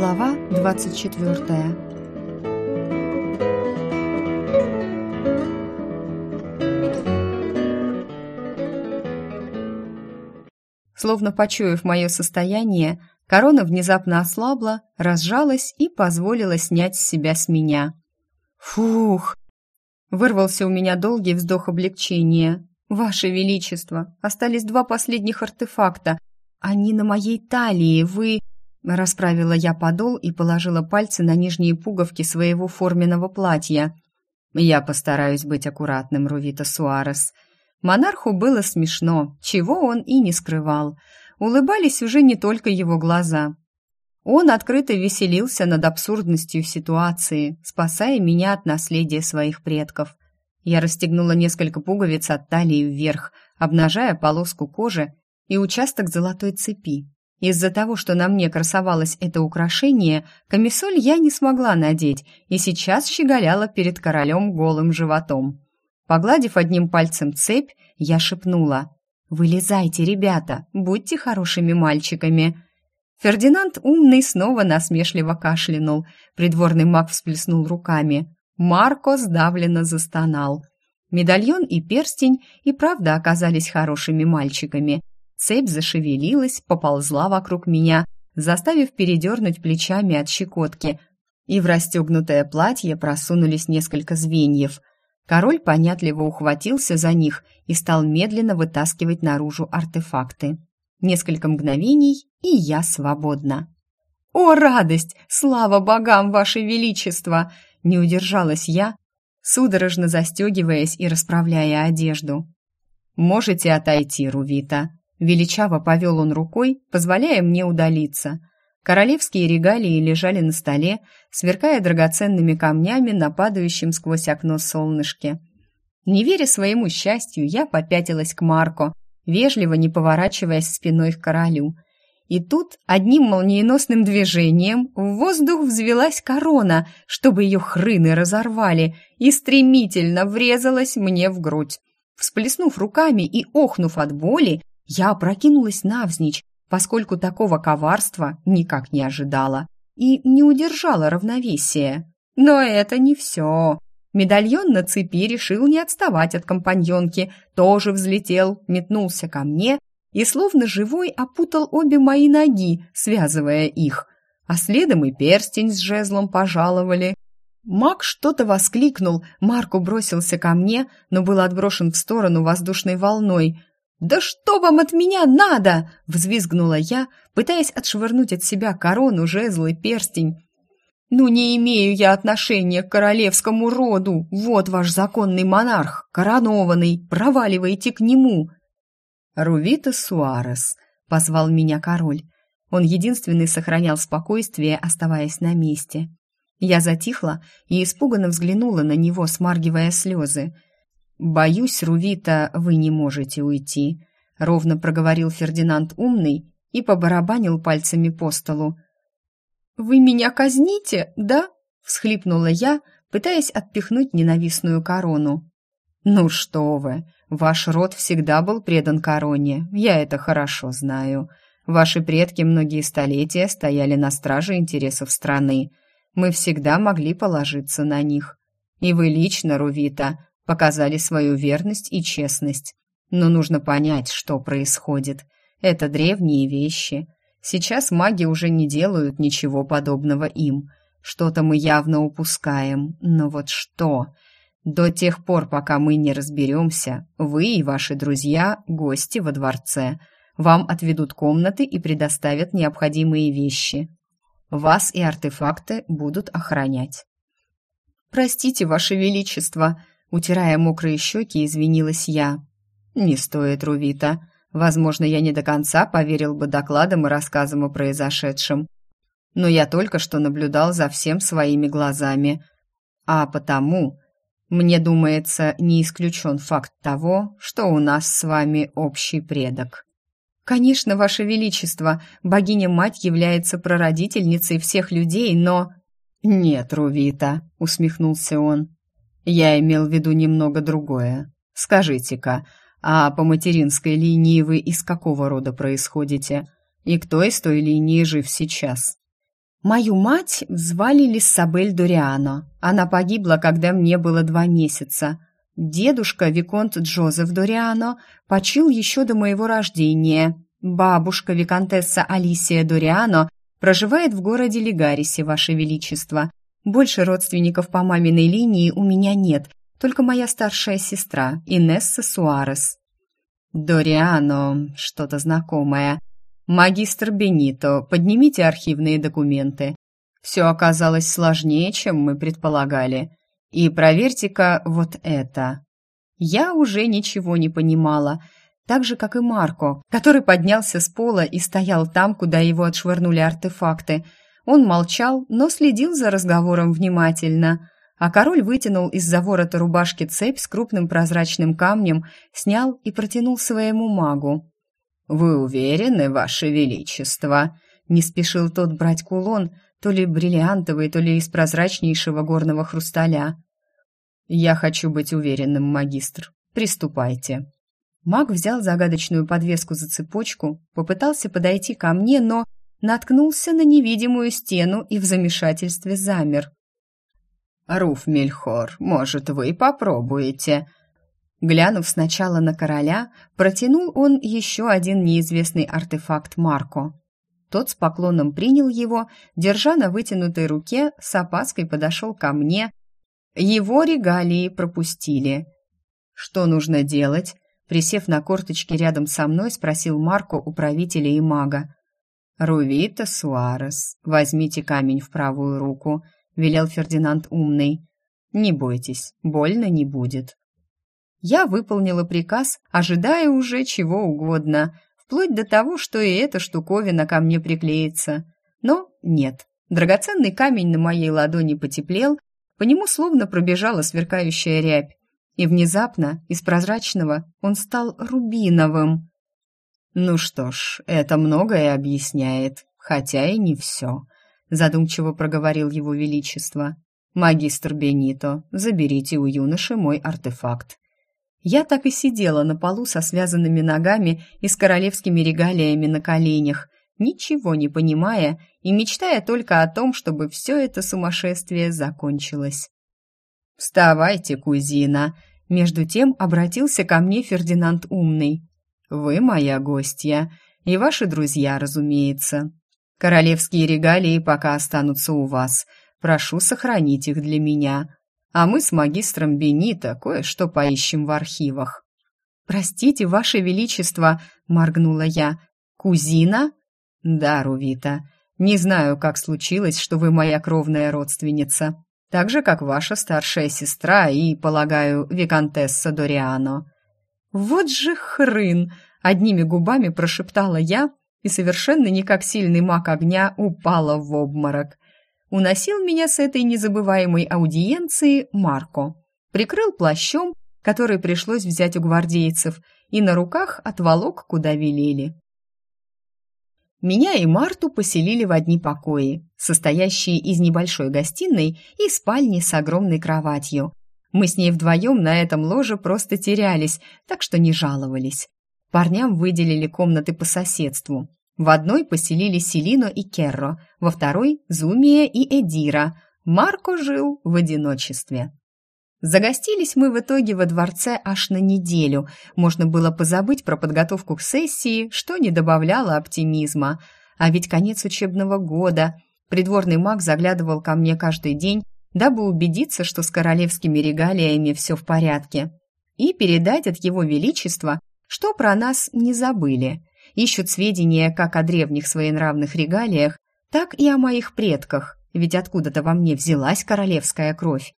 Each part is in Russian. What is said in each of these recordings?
Глава 24 Словно почуяв мое состояние, корона внезапно ослабла, разжалась и позволила снять с себя с меня. «Фух!» Вырвался у меня долгий вздох облегчения. «Ваше Величество, остались два последних артефакта. Они на моей талии, вы...» Расправила я подол и положила пальцы на нижние пуговки своего форменного платья. «Я постараюсь быть аккуратным, Рувита Суарес». Монарху было смешно, чего он и не скрывал. Улыбались уже не только его глаза. Он открыто веселился над абсурдностью ситуации, спасая меня от наследия своих предков. Я расстегнула несколько пуговиц от талии вверх, обнажая полоску кожи и участок золотой цепи. Из-за того, что на мне красовалось это украшение, камисоль я не смогла надеть и сейчас щеголяла перед королем голым животом. Погладив одним пальцем цепь, я шепнула «Вылезайте, ребята, будьте хорошими мальчиками». Фердинанд умный снова насмешливо кашлянул. Придворный маг всплеснул руками. Марко сдавленно застонал. Медальон и перстень и правда оказались хорошими мальчиками. Цепь зашевелилась, поползла вокруг меня, заставив передернуть плечами от щекотки, и в расстегнутое платье просунулись несколько звеньев. Король понятливо ухватился за них и стал медленно вытаскивать наружу артефакты. Несколько мгновений, и я свободна. «О, радость! Слава богам, ваше величество!» Не удержалась я, судорожно застегиваясь и расправляя одежду. «Можете отойти, Рувита», — величаво повел он рукой, позволяя мне удалиться. Королевские регалии лежали на столе, сверкая драгоценными камнями на падающем сквозь окно солнышке. Не веря своему счастью, я попятилась к Марко, вежливо не поворачиваясь спиной к королю. И тут одним молниеносным движением в воздух взвелась корона, чтобы ее хрыны разорвали, и стремительно врезалась мне в грудь. Всплеснув руками и охнув от боли, я опрокинулась навзничь, поскольку такого коварства никак не ожидала и не удержала равновесия. Но это не все. Медальон на цепи решил не отставать от компаньонки, тоже взлетел, метнулся ко мне и словно живой опутал обе мои ноги, связывая их. А следом и перстень с жезлом пожаловали. Маг что-то воскликнул, Марко бросился ко мне, но был отброшен в сторону воздушной волной. «Да что вам от меня надо?» — взвизгнула я, пытаясь отшвырнуть от себя корону, жезл и перстень. «Ну, не имею я отношения к королевскому роду. Вот ваш законный монарх, коронованный. Проваливайте к нему!» «Рувита Суарес», — позвал меня король. Он единственный сохранял спокойствие, оставаясь на месте. Я затихла и испуганно взглянула на него, смаргивая слезы. «Боюсь, Рувита, вы не можете уйти», — ровно проговорил Фердинанд Умный и побарабанил пальцами по столу. «Вы меня казните, да?» — всхлипнула я, пытаясь отпихнуть ненавистную корону. «Ну что вы, ваш род всегда был предан короне, я это хорошо знаю. Ваши предки многие столетия стояли на страже интересов страны. Мы всегда могли положиться на них. И вы лично, Рувита, показали свою верность и честность. Но нужно понять, что происходит. Это древние вещи». Сейчас маги уже не делают ничего подобного им. Что-то мы явно упускаем. Но вот что? До тех пор, пока мы не разберемся, вы и ваши друзья – гости во дворце. Вам отведут комнаты и предоставят необходимые вещи. Вас и артефакты будут охранять. «Простите, ваше величество», – утирая мокрые щеки, извинилась я. «Не стоит, Рувита. Возможно, я не до конца поверил бы докладам и рассказам о произошедшем. Но я только что наблюдал за всем своими глазами. А потому, мне думается, не исключен факт того, что у нас с вами общий предок. Конечно, Ваше Величество, богиня-мать является прародительницей всех людей, но... Нет, Рувита, усмехнулся он. Я имел в виду немного другое. Скажите-ка, а по материнской линии вы из какого рода происходите? И кто из той линии жив сейчас? Мою мать звали Лиссабель Дориано. Она погибла, когда мне было два месяца. Дедушка, Виконт Джозеф Дориано, почил еще до моего рождения. Бабушка, Виконтесса Алисия Дориано, проживает в городе Легарисе, Ваше Величество. Больше родственников по маминой линии у меня нет, только моя старшая сестра, Инесса Суарес. Дориано, что-то знакомое. «Магистр Бенито, поднимите архивные документы. Все оказалось сложнее, чем мы предполагали. И проверьте-ка вот это». Я уже ничего не понимала, так же, как и Марко, который поднялся с пола и стоял там, куда его отшвырнули артефакты. Он молчал, но следил за разговором внимательно, а король вытянул из-за ворота рубашки цепь с крупным прозрачным камнем, снял и протянул своему магу. «Вы уверены, Ваше Величество?» Не спешил тот брать кулон, то ли бриллиантовый, то ли из прозрачнейшего горного хрусталя. «Я хочу быть уверенным, магистр. Приступайте». Маг взял загадочную подвеску за цепочку, попытался подойти ко мне, но наткнулся на невидимую стену и в замешательстве замер. «Руф Мельхор, может, вы попробуете?» Глянув сначала на короля, протянул он еще один неизвестный артефакт Марко. Тот с поклоном принял его, держа на вытянутой руке, с опаской подошел ко мне. Его регалии пропустили. «Что нужно делать?» Присев на корточки рядом со мной, спросил Марко у правителя и мага. «Рувита Суарес, возьмите камень в правую руку», — велел Фердинанд умный. «Не бойтесь, больно не будет». Я выполнила приказ, ожидая уже чего угодно, вплоть до того, что и эта штуковина ко мне приклеится. Но нет. Драгоценный камень на моей ладони потеплел, по нему словно пробежала сверкающая рябь, и внезапно из прозрачного он стал рубиновым. «Ну что ж, это многое объясняет, хотя и не все», задумчиво проговорил его величество. «Магистр Бенито, заберите у юноши мой артефакт. Я так и сидела на полу со связанными ногами и с королевскими регалиями на коленях, ничего не понимая и мечтая только о том, чтобы все это сумасшествие закончилось. «Вставайте, кузина!» Между тем обратился ко мне Фердинанд Умный. «Вы моя гостья, и ваши друзья, разумеется. Королевские регалии пока останутся у вас. Прошу сохранить их для меня а мы с магистром Бенито кое-что поищем в архивах». «Простите, Ваше Величество», — моргнула я. «Кузина?» «Да, Рувита. Не знаю, как случилось, что вы моя кровная родственница. Так же, как ваша старшая сестра и, полагаю, виконтесса Дориано». «Вот же хрын!» — одними губами прошептала я и совершенно не как сильный маг огня упала в обморок уносил меня с этой незабываемой аудиенции Марко. Прикрыл плащом, который пришлось взять у гвардейцев, и на руках отволок, куда велели. Меня и Марту поселили в одни покои, состоящие из небольшой гостиной и спальни с огромной кроватью. Мы с ней вдвоем на этом ложе просто терялись, так что не жаловались. Парням выделили комнаты по соседству. В одной поселили Селино и Керро, во второй – Зумия и Эдира. Марко жил в одиночестве. Загостились мы в итоге во дворце аж на неделю. Можно было позабыть про подготовку к сессии, что не добавляло оптимизма. А ведь конец учебного года. Придворный маг заглядывал ко мне каждый день, дабы убедиться, что с королевскими регалиями все в порядке. И передать от его величества, что про нас не забыли ищут сведения как о древних своенравных регалиях, так и о моих предках, ведь откуда-то во мне взялась королевская кровь.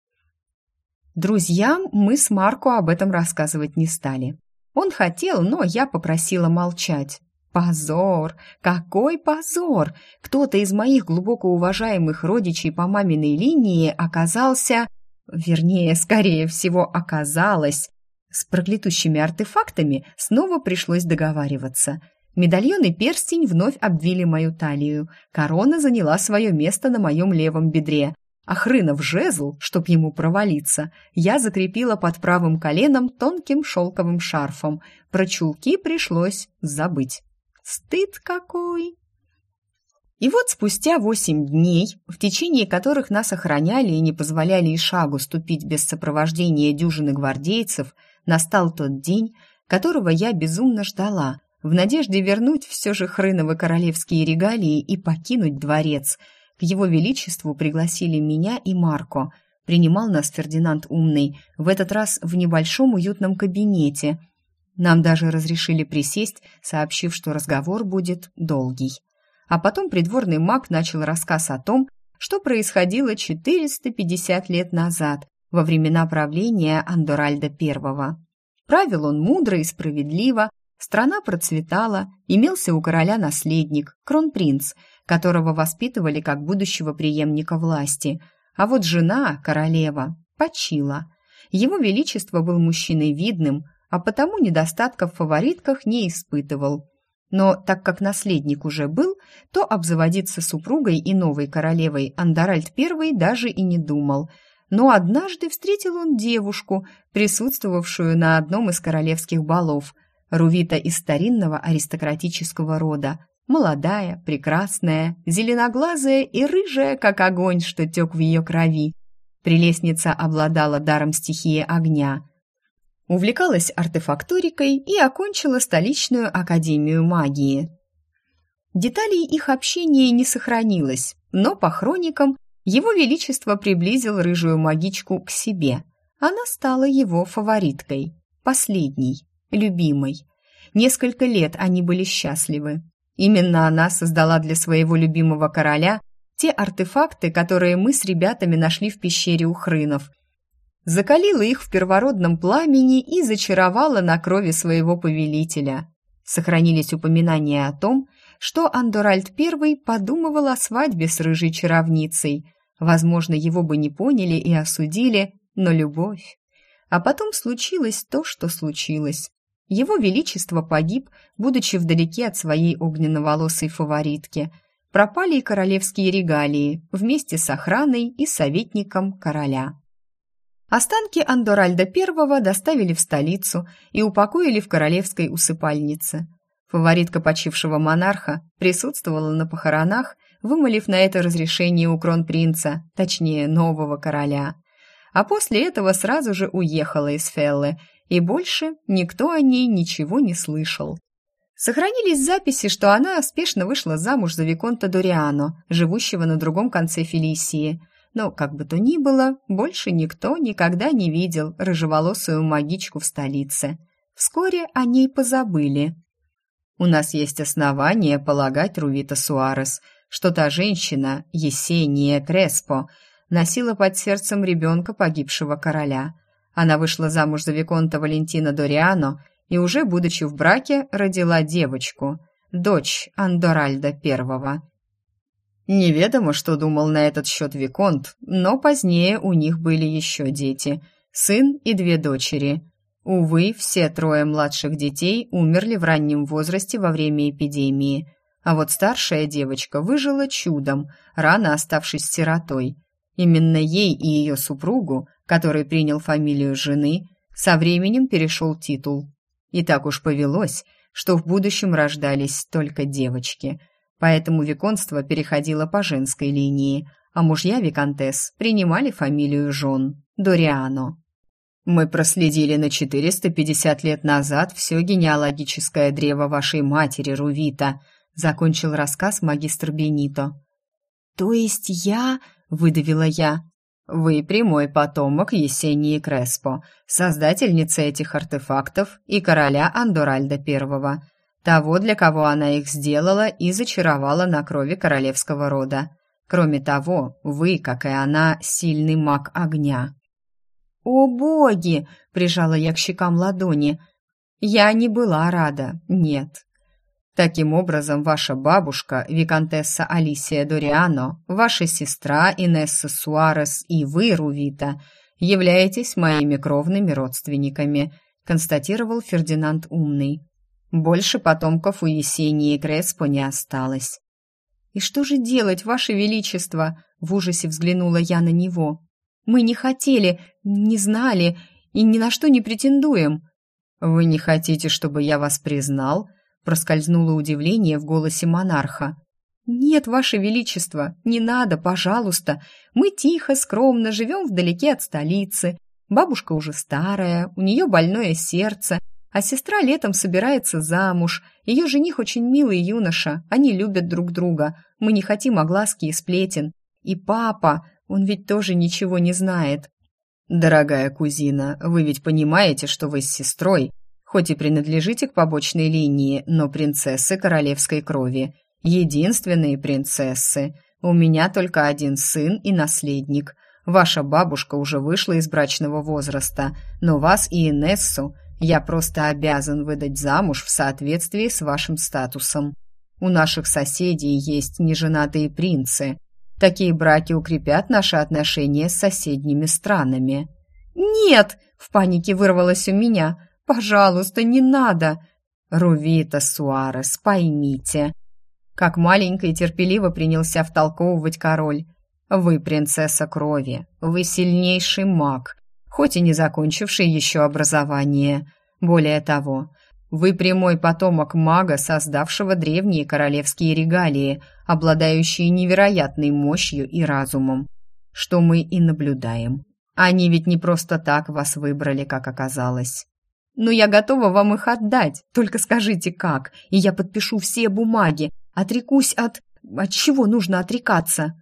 Друзьям мы с Марко об этом рассказывать не стали. Он хотел, но я попросила молчать. Позор! Какой позор! Кто-то из моих глубоко уважаемых родичей по маминой линии оказался... Вернее, скорее всего, оказалось... С проклятущими артефактами снова пришлось договариваться. Медальон и перстень вновь обвили мою талию. Корона заняла свое место на моем левом бедре. А хрынов жезл, чтоб ему провалиться, я закрепила под правым коленом тонким шелковым шарфом. Про чулки пришлось забыть. Стыд какой! И вот спустя восемь дней, в течение которых нас охраняли и не позволяли и шагу ступить без сопровождения дюжины гвардейцев, настал тот день, которого я безумно ждала, в надежде вернуть все же хрыновы королевские регалии и покинуть дворец. К его величеству пригласили меня и Марко. Принимал нас Фердинанд Умный, в этот раз в небольшом уютном кабинете. Нам даже разрешили присесть, сообщив, что разговор будет долгий. А потом придворный маг начал рассказ о том, что происходило 450 лет назад, во времена правления Андоральда I. Правил он мудро и справедливо, страна процветала, имелся у короля наследник, кронпринц, которого воспитывали как будущего преемника власти, а вот жена, королева, почила. Его величество был мужчиной видным, а потому недостатков в фаворитках не испытывал. Но так как наследник уже был, то обзаводиться супругой и новой королевой Андаральд I даже и не думал. Но однажды встретил он девушку, присутствовавшую на одном из королевских балов, Рувита из старинного аристократического рода, молодая, прекрасная, зеленоглазая и рыжая, как огонь, что тек в ее крови. Прелестница обладала даром стихии огня – увлекалась артефакторикой и окончила столичную академию магии. Деталей их общения не сохранилось, но по хроникам его величество приблизил рыжую магичку к себе. Она стала его фавориткой, последней, любимой. Несколько лет они были счастливы. Именно она создала для своего любимого короля те артефакты, которые мы с ребятами нашли в пещере у хрынов, закалила их в первородном пламени и зачаровала на крови своего повелителя. Сохранились упоминания о том, что Андоральд I подумывал о свадьбе с рыжей чаровницей. Возможно, его бы не поняли и осудили, но любовь. А потом случилось то, что случилось. Его Величество погиб, будучи вдалеке от своей огненно-волосой фаворитки. Пропали и королевские регалии вместе с охраной и советником короля. Останки Андоральда I доставили в столицу и упокоили в королевской усыпальнице. Фаворитка почившего монарха присутствовала на похоронах, вымолив на это разрешение у кронпринца, точнее, нового короля. А после этого сразу же уехала из Феллы, и больше никто о ней ничего не слышал. Сохранились записи, что она спешно вышла замуж за Виконта Дориано, живущего на другом конце Фелисии, но, как бы то ни было, больше никто никогда не видел рыжеволосую магичку в столице. Вскоре о ней позабыли. У нас есть основания полагать, Рувита Суарес, что та женщина, Есения Креспо, носила под сердцем ребенка погибшего короля. Она вышла замуж за Виконта Валентина Дориано и уже, будучи в браке, родила девочку, дочь Андоральда Первого. Неведомо, что думал на этот счет Виконт, но позднее у них были еще дети, сын и две дочери. Увы, все трое младших детей умерли в раннем возрасте во время эпидемии, а вот старшая девочка выжила чудом, рано оставшись сиротой. Именно ей и ее супругу, который принял фамилию жены, со временем перешел титул. И так уж повелось, что в будущем рождались только девочки – поэтому виконство переходило по женской линии, а мужья виконтесс принимали фамилию жен Дориано. Мы проследили на 450 лет назад все генеалогическое древо вашей матери Рувита, закончил рассказ магистр Бенито. То есть я, выдавила я, вы прямой потомок Есении Креспо, создательница этих артефактов и короля Андоральда I того, для кого она их сделала и зачаровала на крови королевского рода. Кроме того, вы, как и она, сильный маг огня». «О боги!» — прижала я к щекам ладони. «Я не была рада, нет». Таким образом, ваша бабушка, виконтесса Алисия Дориано, ваша сестра Инесса Суарес и вы, Рувита, являетесь моими кровными родственниками, констатировал Фердинанд Умный. Больше потомков у Есении Креспо не осталось. «И что же делать, Ваше Величество?» — в ужасе взглянула я на него. «Мы не хотели, не знали и ни на что не претендуем». «Вы не хотите, чтобы я вас признал?» — проскользнуло удивление в голосе монарха. «Нет, Ваше Величество, не надо, пожалуйста. Мы тихо, скромно живем вдалеке от столицы. Бабушка уже старая, у нее больное сердце, а сестра летом собирается замуж. Ее жених очень милый юноша, они любят друг друга. Мы не хотим огласки и сплетен. И папа, он ведь тоже ничего не знает. «Дорогая кузина, вы ведь понимаете, что вы с сестрой, хоть и принадлежите к побочной линии, но принцессы королевской крови, единственные принцессы. У меня только один сын и наследник. Ваша бабушка уже вышла из брачного возраста, но вас и Инессу я просто обязан выдать замуж в соответствии с вашим статусом. У наших соседей есть неженатые принцы, Такие браки укрепят наши отношения с соседними странами. Нет, в панике вырвалось у меня. Пожалуйста, не надо. Рувита Суарес, поймите. Как маленько и терпеливо принялся втолковывать король. Вы принцесса крови, вы сильнейший маг, хоть и не закончивший еще образование. Более того, вы прямой потомок мага, создавшего древние королевские регалии, обладающие невероятной мощью и разумом. Что мы и наблюдаем. Они ведь не просто так вас выбрали, как оказалось. Но я готова вам их отдать, только скажите как, и я подпишу все бумаги, отрекусь от... От чего нужно отрекаться?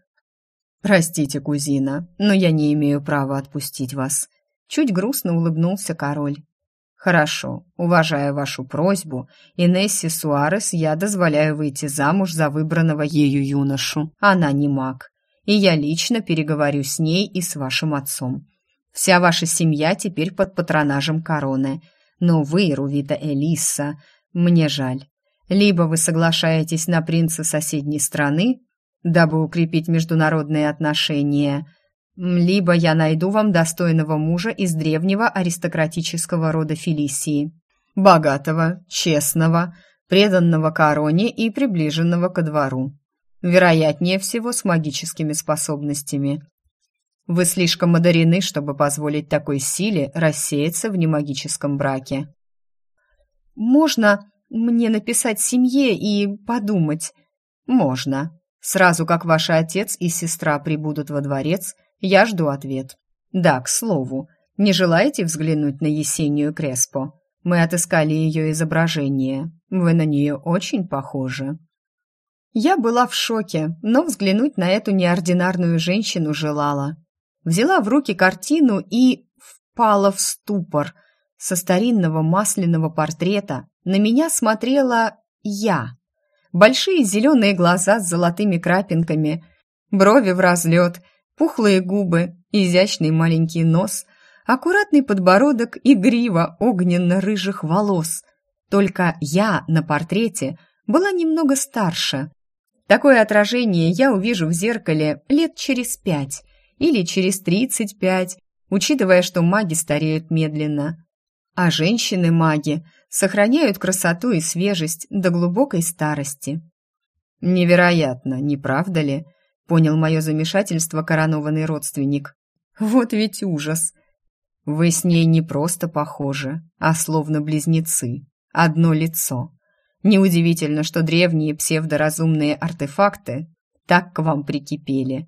Простите, кузина, но я не имею права отпустить вас. Чуть грустно улыбнулся король. «Хорошо, уважая вашу просьбу, Инессе Суарес я дозволяю выйти замуж за выбранного ею юношу. Она не маг, и я лично переговорю с ней и с вашим отцом. Вся ваша семья теперь под патронажем короны, но вы, Рувита Элисса, мне жаль. Либо вы соглашаетесь на принца соседней страны, дабы укрепить международные отношения – либо я найду вам достойного мужа из древнего аристократического рода Фелисии. Богатого, честного, преданного короне и приближенного ко двору. Вероятнее всего, с магическими способностями. Вы слишком одарены, чтобы позволить такой силе рассеяться в немагическом браке. Можно мне написать семье и подумать? Можно. Сразу как ваш отец и сестра прибудут во дворец – я жду ответ. Да, к слову, не желаете взглянуть на Есению Креспо? Мы отыскали ее изображение. Вы на нее очень похожи. Я была в шоке, но взглянуть на эту неординарную женщину желала. Взяла в руки картину и впала в ступор. Со старинного масляного портрета на меня смотрела я. Большие зеленые глаза с золотыми крапинками, брови в разлет – Пухлые губы, изящный маленький нос, аккуратный подбородок и грива огненно-рыжих волос. Только я на портрете была немного старше. Такое отражение я увижу в зеркале лет через пять или через тридцать пять, учитывая, что маги стареют медленно. А женщины-маги сохраняют красоту и свежесть до глубокой старости. Невероятно, не правда ли? Понял мое замешательство коронованный родственник. Вот ведь ужас. Вы с ней не просто похожи, а словно близнецы. Одно лицо. Неудивительно, что древние псевдоразумные артефакты так к вам прикипели.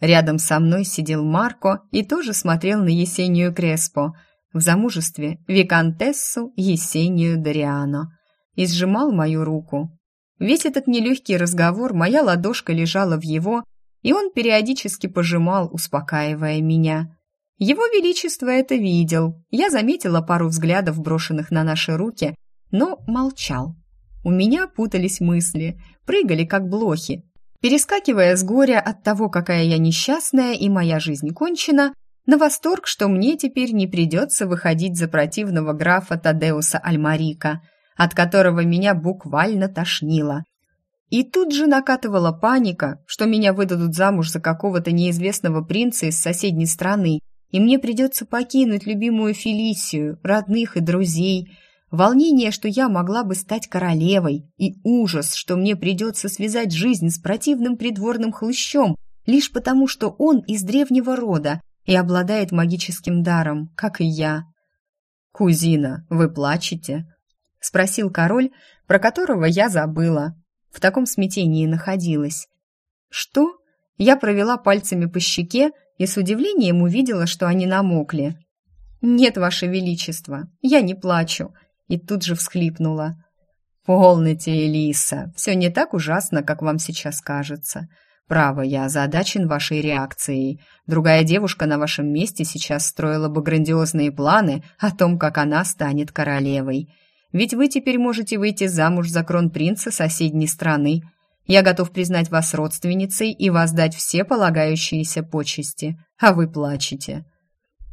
Рядом со мной сидел Марко и тоже смотрел на Есению Креспо, в замужестве виконтессу Есению Дориано, и сжимал мою руку, Весь этот нелегкий разговор моя ладошка лежала в его, и он периодически пожимал, успокаивая меня. Его Величество это видел. Я заметила пару взглядов, брошенных на наши руки, но молчал. У меня путались мысли, прыгали как блохи. Перескакивая с горя от того, какая я несчастная и моя жизнь кончена, на восторг, что мне теперь не придется выходить за противного графа Тадеуса Альмарика – от которого меня буквально тошнило. И тут же накатывала паника, что меня выдадут замуж за какого-то неизвестного принца из соседней страны, и мне придется покинуть любимую Фелисию, родных и друзей. Волнение, что я могла бы стать королевой, и ужас, что мне придется связать жизнь с противным придворным хлыщом, лишь потому, что он из древнего рода и обладает магическим даром, как и я. «Кузина, вы плачете?» Спросил король, про которого я забыла. в таком смятении находилась. «Что?» Я провела пальцами по щеке и с удивлением увидела, что они намокли. «Нет, Ваше Величество, я не плачу», и тут же всхлипнула. «Полноте, Элиса, все не так ужасно, как вам сейчас кажется. Право, я озадачен вашей реакцией. Другая девушка на вашем месте сейчас строила бы грандиозные планы о том, как она станет королевой. Ведь вы теперь можете выйти замуж за кронпринца соседней страны. Я готов признать вас родственницей и воздать все полагающиеся почести, а вы плачете».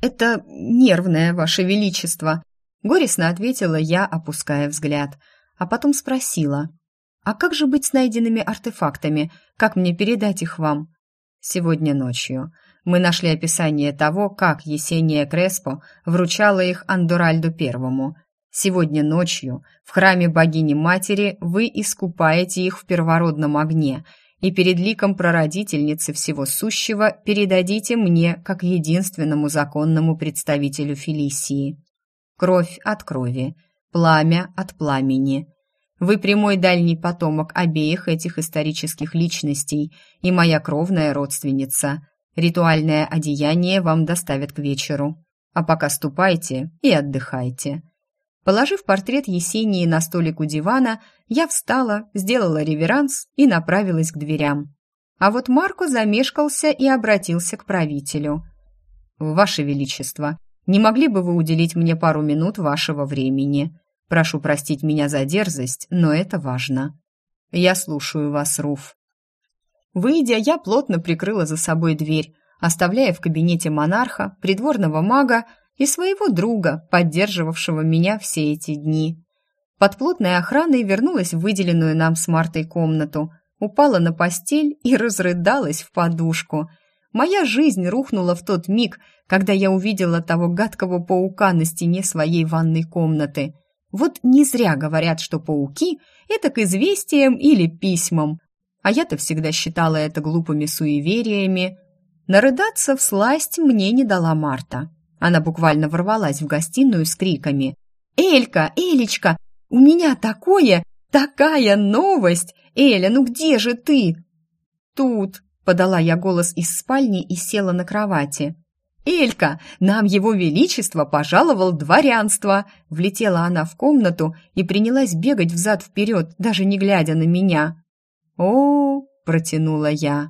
«Это нервное, ваше величество», — горестно ответила я, опуская взгляд — а потом спросила, «А как же быть с найденными артефактами? Как мне передать их вам?» «Сегодня ночью. Мы нашли описание того, как Есения Креспо вручала их Андуральду Первому. Сегодня ночью в храме богини-матери вы искупаете их в первородном огне и перед ликом прародительницы всего сущего передадите мне как единственному законному представителю Фелисии. Кровь от крови, пламя от пламени. Вы прямой дальний потомок обеих этих исторических личностей и моя кровная родственница. Ритуальное одеяние вам доставят к вечеру. А пока ступайте и отдыхайте». Положив портрет Есении на столик у дивана, я встала, сделала реверанс и направилась к дверям. А вот Марко замешкался и обратился к правителю. «Ваше Величество, не могли бы вы уделить мне пару минут вашего времени? Прошу простить меня за дерзость, но это важно. Я слушаю вас, Руф. Выйдя, я плотно прикрыла за собой дверь, оставляя в кабинете монарха, придворного мага и своего друга, поддерживавшего меня все эти дни. Под плотной охраной вернулась в выделенную нам с Мартой комнату, упала на постель и разрыдалась в подушку. Моя жизнь рухнула в тот миг, когда я увидела того гадкого паука на стене своей ванной комнаты – вот не зря говорят, что пауки — это к известиям или письмам. А я-то всегда считала это глупыми суевериями. Нарыдаться в сласть мне не дала Марта. Она буквально ворвалась в гостиную с криками. «Элька, Элечка, у меня такое, такая новость! Эля, ну где же ты?» «Тут», — подала я голос из спальни и села на кровати. «Элька, нам его величество пожаловал дворянство!» Влетела она в комнату и принялась бегать взад-вперед, даже не глядя на меня. «О!» — протянула я.